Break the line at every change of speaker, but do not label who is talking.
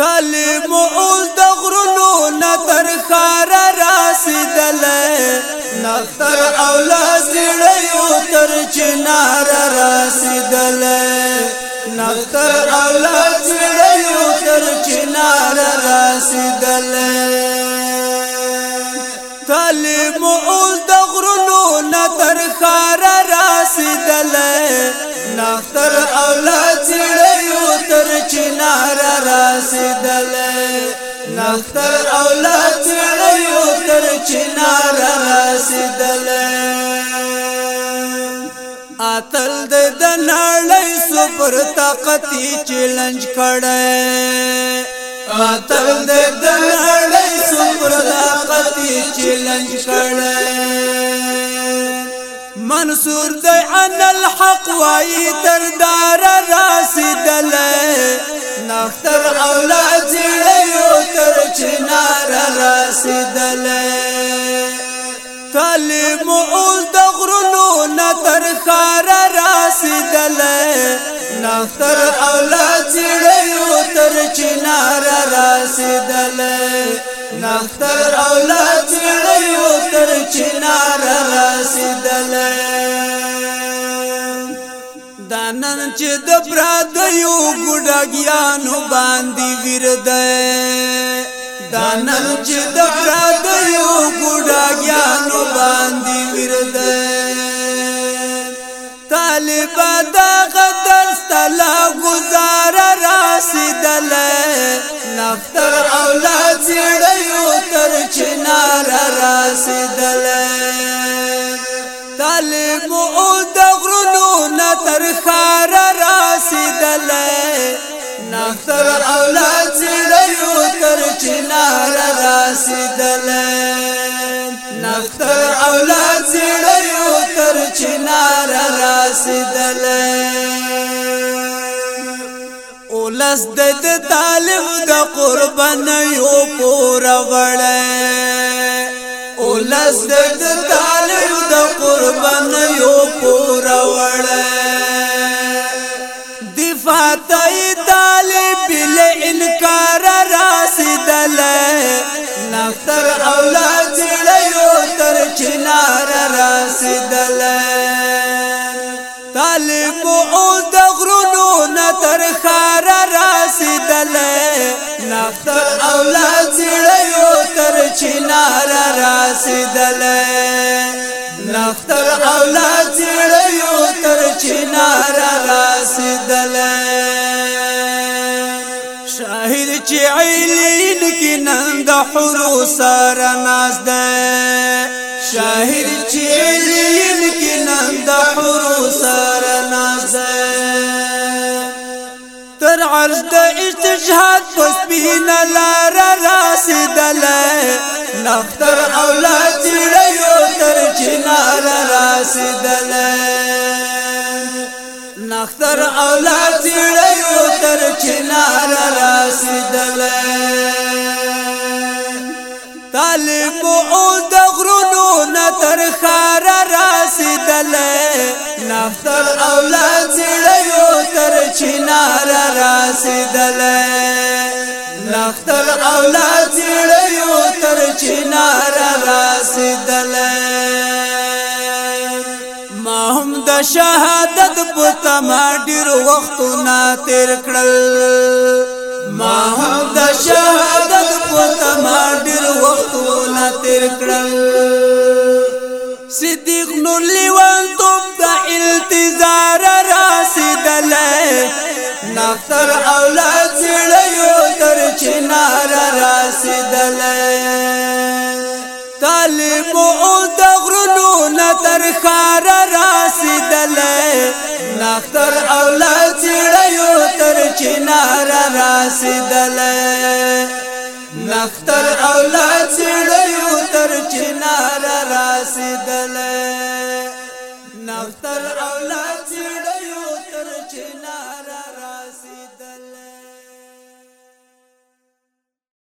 تعلیم اوس د غرونو نتر خار راسیدل نختر او لاسړیو تر چنار راسیدل نختر او لاسړیو تر چنار راسیدل تعلیم اوس د غرونو نتر خار راسیدل نختر او اختر اولاد سړیو تر چنار رسیدلې اتل د دنړې سپر طاقتي چیلنج کړې اتل د دنړې سپر طاقتي چیلنج کړې منصور د ان الحق وای تر دار رسیدلې نختر اولاد سړیو تر چنار رسیدل کلم اوس د غرونو نتر خار رسیدل نختر اولاد چړیو تر چنار رسیدل نختر اولاد چړیو تر چنار رسیدل دانن چې د برادیو ګډګیانو باندې ورده منم چې د پردیو ګډاګیانو باندې ورده طالب دا غدر ستلا گزار راسیدل نفتر اولاد زیړیو تر چنار راسیدل طالب او د غرونو نتر خار راسیدل نفتر اولاد رسیدل نختر اولاد زړیو تر چنار رسیدل ولس د طالب د قربان یو پور وړه ولس د طالب د قربان یو اختر اولاد زړیو تر چنار راسدل طالب اوس د غرونو نه تر خار راسدل اختر اولاد زړیو تر چنار راسدل اختر اولاد زړیو تر چنار راسدل شاهد چې عین کې نند حور سر ناز ده شاهد چې عین کې نند حور سر ناز ده تر عرض د استجهاد پس بین لار راسدل نختر اولاد ريو تر چنار راسدل اختر اولاد سړی او تر چنار راسیدل طالب او د غرونو نتر خار راسیدل نفتر اولاد سړی او تر چنار راسیدل نختر اولاد سړی او تر چنار راسیدل ما هم د شهادت په تما ډیر وختونه تیر کړل ما هم د شهادت په تما ډیر وختونه تیر کړل صدیق نور لیوان توپ د التزار راسیدل نفتر اولا ظالم او د غرونو نتر خار راسیدلې نختر اولاد چړیو تر چنار راسیدلې نختر اولاد چړیو تر چنار راسیدلې نختر اولاد چړیو تر چنار